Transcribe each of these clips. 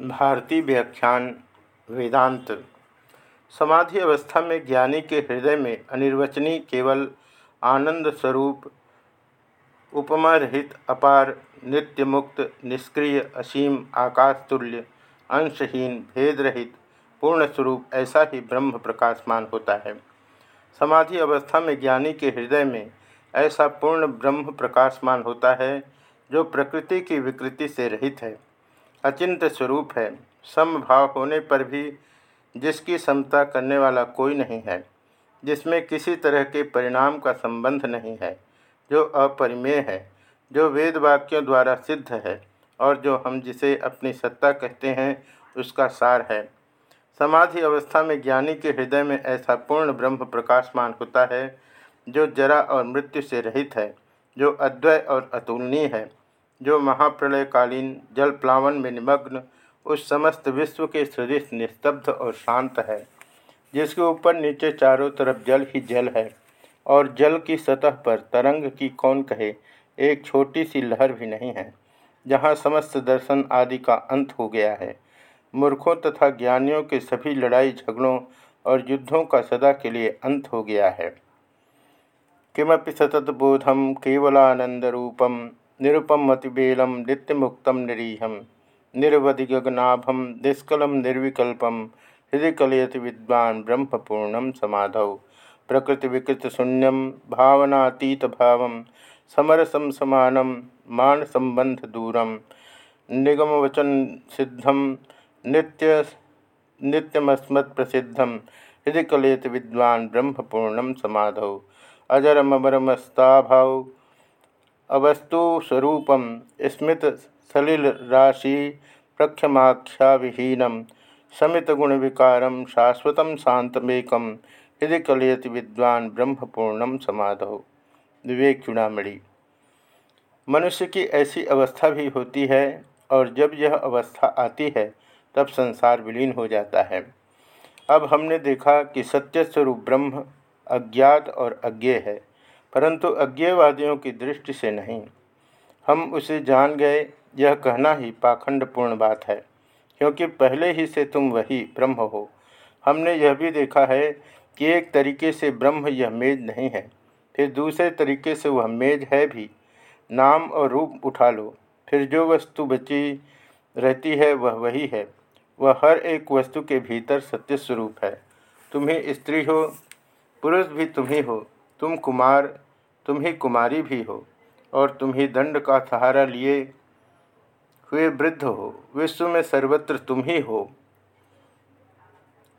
भारतीय व्याख्यान, वेदांत। समाधि अवस्था में ज्ञानी के हृदय में अनिर्वचनीय केवल आनंद स्वरूप, उपमा रहित अपार नित्य मुक्त निष्क्रिय, असीम, आकाश तुल्य, अंशहीन, भेद रहित, पूर्ण स्वरूप ऐसा ही ब्रह्म प्रकाशमान होता है। समाधि अवस्था में ज्ञानी के हृदय में ऐसा पूर्ण ब्रह्म प्रकाशमान होता है, जो प्रकृति की विकृति से रहित है। अचिंत स्वरूप है। समभाव होने पर भी जिसकी समता करने वाला कोई नहीं है, जिसमें किसी तरह के परिणाम का संबंध नहीं है, जो अपरिमेय है, जो वेद वाक्यों द्वारा सिद्ध है और जो हम जिसे अपनी सत्ता कहते हैं, उसका सार है। समाधि अवस्था में ज्ञानी के हृदय में ऐसा पूर्ण ब्रह्म प्रकाशमान होता है, जो जरा और मृत्यु से रहित है, जो अद्वय और अतुलनीय है। जो महाप्रलयकालीन जल प्लावन में निमग्न उस समस्त विश्व के सदृश निस्तब्ध और शांत है, जिसके ऊपर नीचे चारों तरफ़ जल ही जल है और जल की सतह पर तरंग की कौन कहे, एक छोटी सी लहर भी नहीं है, जहाँ समस्त दर्शन आदि का अंत हो गया है। मूर्खों तथा ज्ञानियों के सभी लड़ाई झगड़ों और युद्धों का सदा के लिए अंत हो गया है। किमपि सतत बोधम केवलानंद रूपम निरुपमतिबेलं नित्यमुक्तं निरीहं निर्वधिगगनाभं निष्कलं निर्विकल्पं हृदय कलयति विद्वान् ब्रह्मपूर्णं समाधौ। प्रकृतिविकृतशून्यं भावनातीतभावं समरसं समानं मानसम्बन्धदूरं निगमवचनसिद्धं नित्य नित्यमस्मत्प्रसिद्धं हृदय कलयति विद्वान् ब्रह्मपूर्णं समाधौ। अजरमरमस्ताभाव अवस्तुस्वरूपं स्मितसलिलराशि प्रख्यमाख्याविहीनं शमितगुणविकारं शाश्वतं शान्तमेकं हृदय कलयति विद्वान ब्रह्मपूर्णम समाधौ। विवेक चुड़ामणि। मनुष्य की ऐसी अवस्था भी होती है और जब यह अवस्था आती है, तब संसार विलीन हो जाता है। अब हमने देखा कि सत्य स्वरूप ब्रह्म अज्ञात और अज्ञे है। परंतु अज्ञेयवादियों की दृष्टि से नहीं। हम उसे जान गए, यह कहना ही पाखंडपूर्ण बात है, क्योंकि पहले ही से तुम वही ब्रह्म हो। हमने यह भी देखा है कि एक तरीके से ब्रह्म यह मेज नहीं है, फिर दूसरे तरीके से वह मेज है भी। नाम और रूप उठा लो, फिर जो वस्तु बची रहती है वह वही है। वह हर एक वस्तु के भीतर सत्य स्वरूप है। तुम्हें स्त्री हो, पुरुष भी तुम्ही हो, तुम कुमार तुम ही कुमारी भी हो और तुम ही दंड का सहारा लिए हुए वृद्ध हो। विश्व में सर्वत्र तुम ही हो।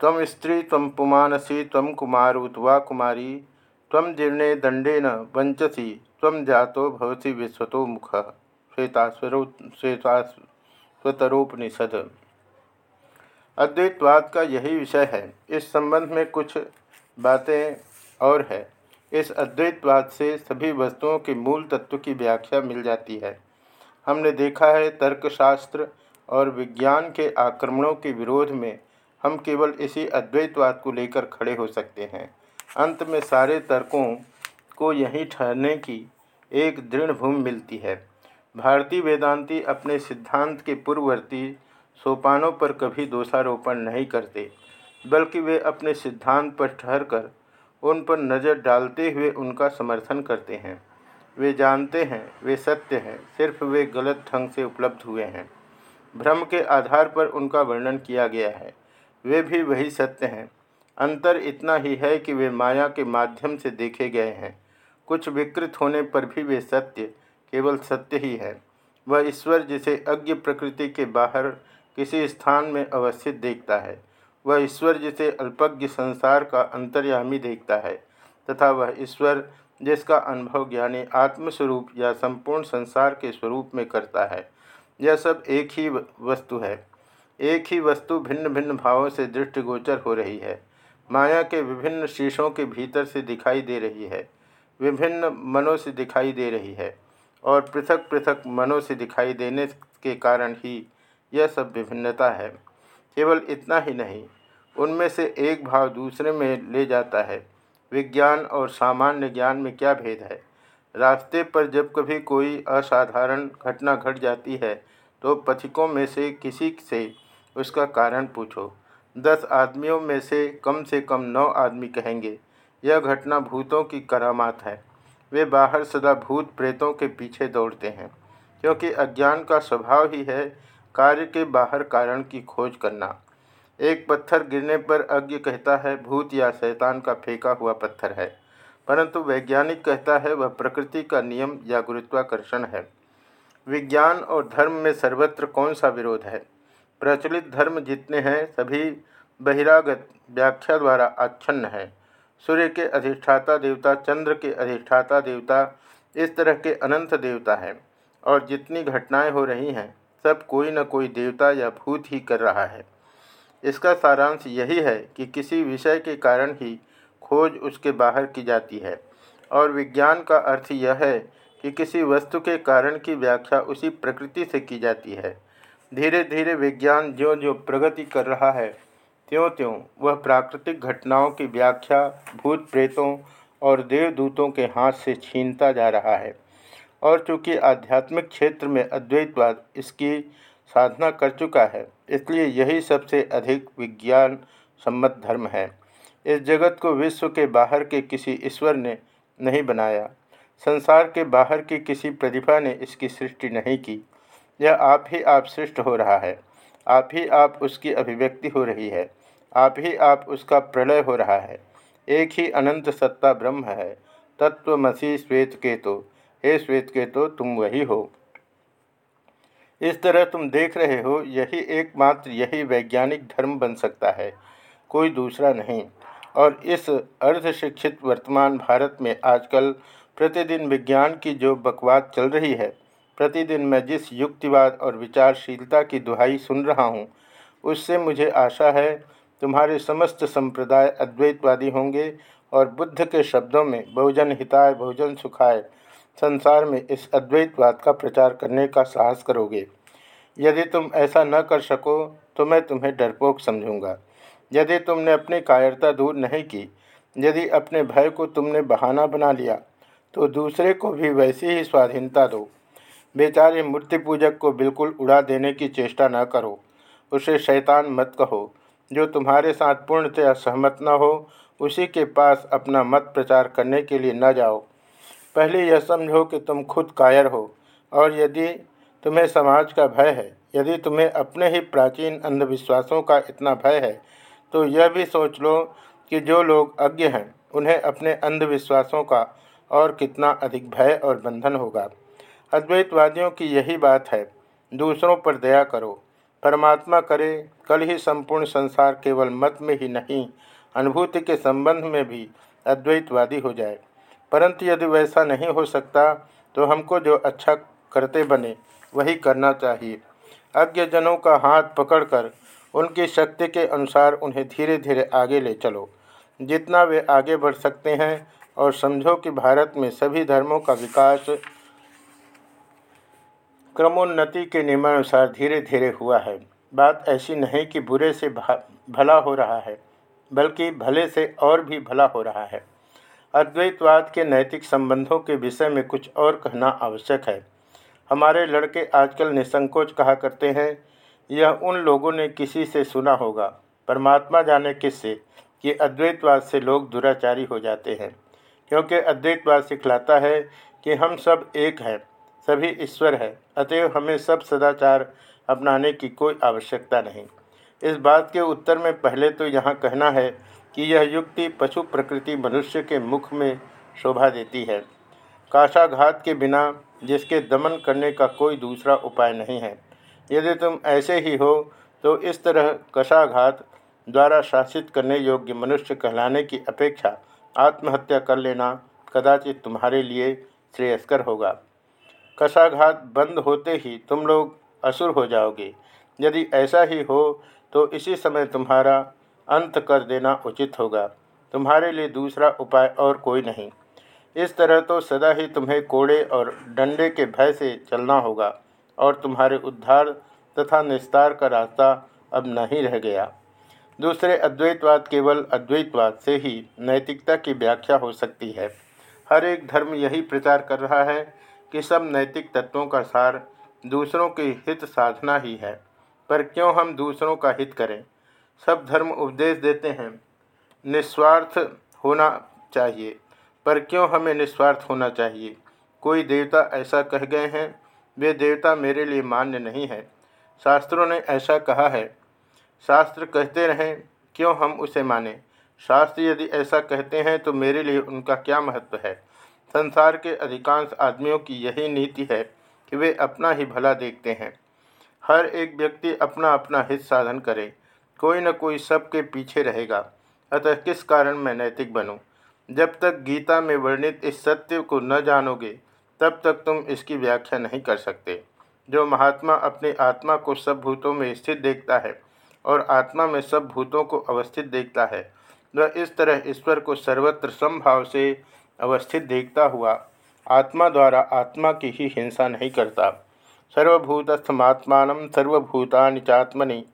तम स्त्री तम पुमानसी तम कुमार उतवा कुमारी तम जीर्णे दंडेन वंचसी तम जातो भवसी विश्वतो मुख। श्वेतास्वरो, श्वेतास्वतरोपनिषद। अद्वैतवाद का यही विषय है। इस संबंध में कुछ बातें और है। इस अद्वैतवाद से सभी वस्तुओं के मूल तत्व की व्याख्या मिल जाती है। हमने देखा है तर्कशास्त्र और विज्ञान के आक्रमणों के विरोध में हम केवल इसी अद्वैतवाद को लेकर खड़े हो सकते हैं। अंत में सारे तर्कों को यहीं ठहरने की एक दृढ़ भूमि मिलती है। भारतीय वेदांती अपने सिद्धांत के पूर्ववर्ती सोपानों पर कभी दोषारोपण नहीं करते, बल्कि वे अपने सिद्धांत पर ठहरकर उन पर नज़र डालते हुए उनका समर्थन करते हैं। वे जानते हैं, वे सत्य हैं, सिर्फ़ वे गलत ढंग से उपलब्ध हुए हैं। भ्रम के आधार पर उनका वर्णन किया गया है। वे भी वही सत्य हैं। अंतर इतना ही है कि वे माया के माध्यम से देखे गए हैं। कुछ विकृत होने पर भी वे सत्य, केवल सत्य ही है। वह ईश्वर जिसे अज्ञ प्रकृति के बाहर किसी स्थान में अवस्थित देखता है। वह ईश्वर जिसे अल्पज्ञ संसार का अंतर्यामी देखता है, तथा वह ईश्वर जिसका अनुभव ज्ञानी आत्मस्वरूप या संपूर्ण संसार के स्वरूप में करता है। यह सब एक ही वस्तु है। एक ही वस्तु भिन्न भिन्न भावों से दृष्टिगोचर हो रही है। माया के विभिन्न शीशों के भीतर से दिखाई दे रही है। विभिन्न मनों से दिखाई दे रही है और पृथक पृथक मनों से दिखाई देने के कारण ही यह सब विभिन्नता है। केवल इतना ही नहीं, उनमें से एक भाव दूसरे में ले जाता है। विज्ञान और सामान्य ज्ञान में क्या भेद है? रास्ते पर जब कभी कोई असाधारण घटना घट जाती है तो पथिकों में से किसी से उसका कारण पूछो। दस आदमियों में से कम से कम नौ आदमी कहेंगे, यह घटना भूतों की करामात है। वे बाहर सदा भूत प्रेतों के पीछे दौड़ते हैं, क्योंकि अज्ञान का स्वभाव ही है कार्य के बाहर कारण की खोज करना। एक पत्थर गिरने पर अज्ञ कहता है, भूत या शैतान का फेंका हुआ पत्थर है। परंतु वैज्ञानिक कहता है, वह प्रकृति का नियम या गुरुत्वाकर्षण है। विज्ञान और धर्म में सर्वत्र कौन सा विरोध है? प्रचलित धर्म जितने हैं, सभी बहिरागत व्याख्या द्वारा आच्छन्न है। सूर्य के अधिष्ठाता देवता, चंद्र के अधिष्ठाता देवता, इस तरह के अनंत देवता हैं। और जितनी घटनाएँ हो रही हैं सब कोई न कोई देवता या भूत ही कर रहा है। इसका सारांश यही है कि किसी विषय के कारण ही खोज उसके बाहर की जाती है। और विज्ञान का अर्थ यह है कि किसी वस्तु के कारण की व्याख्या उसी प्रकृति से की जाती है। धीरे धीरे विज्ञान जो जो प्रगति कर रहा है त्यों त्यों वह प्राकृतिक घटनाओं की व्याख्या, भूत प्रेतों और देवदूतों के हाथ से छीनता जा रहा है। और चूँकि आध्यात्मिक क्षेत्र में अद्वैतवाद इसकी साधना कर चुका है, इसलिए यही सबसे अधिक विज्ञान सम्मत धर्म है। इस जगत को विश्व के बाहर के किसी ईश्वर ने नहीं बनाया। संसार के बाहर की किसी प्रतिभा ने इसकी सृष्टि नहीं की। यह आप ही आप सृष्ट हो रहा है। आप ही आप उसकी अभिव्यक्ति हो रही है। आप ही आप उसका प्रलय हो रहा है। एक ही अनंत सत्ता ब्रह्म है। तत्व तत्वमसी श्वेत के तो हे श्वेत के तो तुम वही हो। इस तरह तुम देख रहे हो, यही एकमात्र, यही वैज्ञानिक धर्म बन सकता है, कोई दूसरा नहीं। और इस अर्धशिक्षित वर्तमान भारत में आजकल प्रतिदिन विज्ञान की जो बकवाद चल रही है, प्रतिदिन मैं जिस युक्तिवाद और विचारशीलता की दुहाई सुन रहा हूँ, उससे मुझे आशा है, तुम्हारे समस्त संप्रदाय अद्वैतवादी होंगे और बुद्ध के शब्दों में बहुजन हिताय बहुजन सुखाय संसार में इस अद्वैतवाद का प्रचार करने का साहस करोगे। यदि तुम ऐसा न कर सको तो मैं तुम्हें डरपोक समझूँगा। यदि तुमने अपनी कायरता दूर नहीं की, यदि अपने भय को तुमने बहाना बना लिया तो दूसरे को भी वैसी ही स्वाधीनता दो। बेचारे मूर्ति पूजक को बिल्कुल उड़ा देने की चेष्टा न करो। उसे शैतान मत कहो। जो तुम्हारे साथ पूर्णतया सहमत न हो, उसी के पास अपना मत प्रचार करने के लिए न जाओ। पहले यह समझो कि तुम खुद कायर हो, और यदि तुम्हें समाज का भय है, यदि तुम्हें अपने ही प्राचीन अंधविश्वासों का इतना भय है तो यह भी सोच लो कि जो लोग अज्ञ हैं, उन्हें अपने अंधविश्वासों का और कितना अधिक भय और बंधन होगा। अद्वैतवादियों की यही बात है, दूसरों पर दया करो, परमात्मा करे, कल ही संपूर्ण संसार केवल मत में ही नहीं, अनुभूति के संबंध में भी अद्वैतवादी हो जाए। परंतु यदि वैसा नहीं हो सकता तो हमको जो अच्छा करते बने, वही करना चाहिए। अज्ञजनों का हाथ पकड़कर उनकी शक्ति के अनुसार उन्हें धीरे धीरे आगे ले चलो। जितना वे आगे बढ़ सकते हैं और समझो कि भारत में सभी धर्मों का विकास क्रमोन्नति के नियमानुसार धीरे धीरे हुआ है। बात ऐसी नहीं कि बुरे से भला हो रहा है, बल्कि भले से और भी भला हो रहा है। अद्वैतवाद के नैतिक संबंधों के विषय में कुछ और कहना आवश्यक है। हमारे लड़के आजकल निसंकोच कहा करते हैं, यह उन लोगों ने किसी से सुना होगा। परमात्मा जाने किससे कि अद्वैतवाद से लोग दुराचारी हो जाते हैं। क्योंकि अद्वैतवाद सिखलाता है कि हम सब एक हैं, सभी ईश्वर है, अतएव हमें सब सदाचार अपनाने की कोई आवश्यकता नहीं। इस बात के उत्तर में पहले तो यहाँ कहना है कि यह युक्ति पशु प्रकृति मनुष्य के मुख में शोभा देती है। काशाघात के बिना जिसके दमन करने का कोई दूसरा उपाय नहीं है। यदि तुम ऐसे ही हो तो इस तरह कशाघात द्वारा शासित करने योग्य मनुष्य कहलाने की अपेक्षा आत्महत्या कर लेना कदाचित तुम्हारे लिए श्रेयस्कर होगा। कशाघात बंद होते ही तुम लोग असुर हो जाओगे। यदि ऐसा ही हो तो इसी समय तुम्हारा अंत कर देना उचित होगा। तुम्हारे लिए दूसरा उपाय और कोई नहीं। इस तरह तो सदा ही तुम्हें कोड़े और डंडे के भय से चलना होगा और तुम्हारे उद्धार तथा निस्तार का रास्ता अब नहीं रह गया। दूसरे अद्वैतवाद केवल अद्वैतवाद से ही नैतिकता की व्याख्या हो सकती है। हर एक धर्म यही प्रचार कर रहा है कि सब नैतिक तत्वों का सार दूसरों के हित साधना ही है। पर क्यों हम दूसरों का हित करें? सब धर्म उपदेश देते हैं। निस्वार्थ होना चाहिए, पर क्यों हमें निस्वार्थ होना चाहिए? कोई देवता ऐसा कह गए हैं, वे देवता मेरे लिए मान्य नहीं है। शास्त्रों ने ऐसा कहा है। शास्त्र कहते रहें, क्यों हम उसे माने? शास्त्र यदि ऐसा कहते हैं तो मेरे लिए उनका क्या महत्व है? संसार के अधिकांश आदमियों की यही नीति है कि वे अपना ही भला देखते हैं। हर एक व्यक्ति अपना अपना हित साधन करे। कोई न कोई सबके पीछे रहेगा। अतः किस कारण मैं नैतिक बनूं? जब तक गीता में वर्णित इस सत्य को न जानोगे, तब तक तुम इसकी व्याख्या नहीं कर सकते। जो महात्मा अपनी आत्मा को सब भूतों में स्थित देखता है और आत्मा में सब भूतों को अवस्थित देखता है, वह इस तरह ईश्वर को सर्वत्र संभाव से अवस्थित देखता हुआ आत्मा द्वारा आत्मा की ही हिंसा नहीं करता। सर्वभूतस्थमात्मा सर्वभूतानि चात्मनि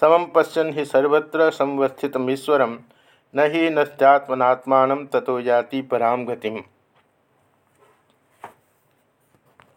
समम पश्यन ही सर्वत्र संवस्थितमीश्वर न ही नस्त्यात्मनात्मा तथो जाति परां गतिम।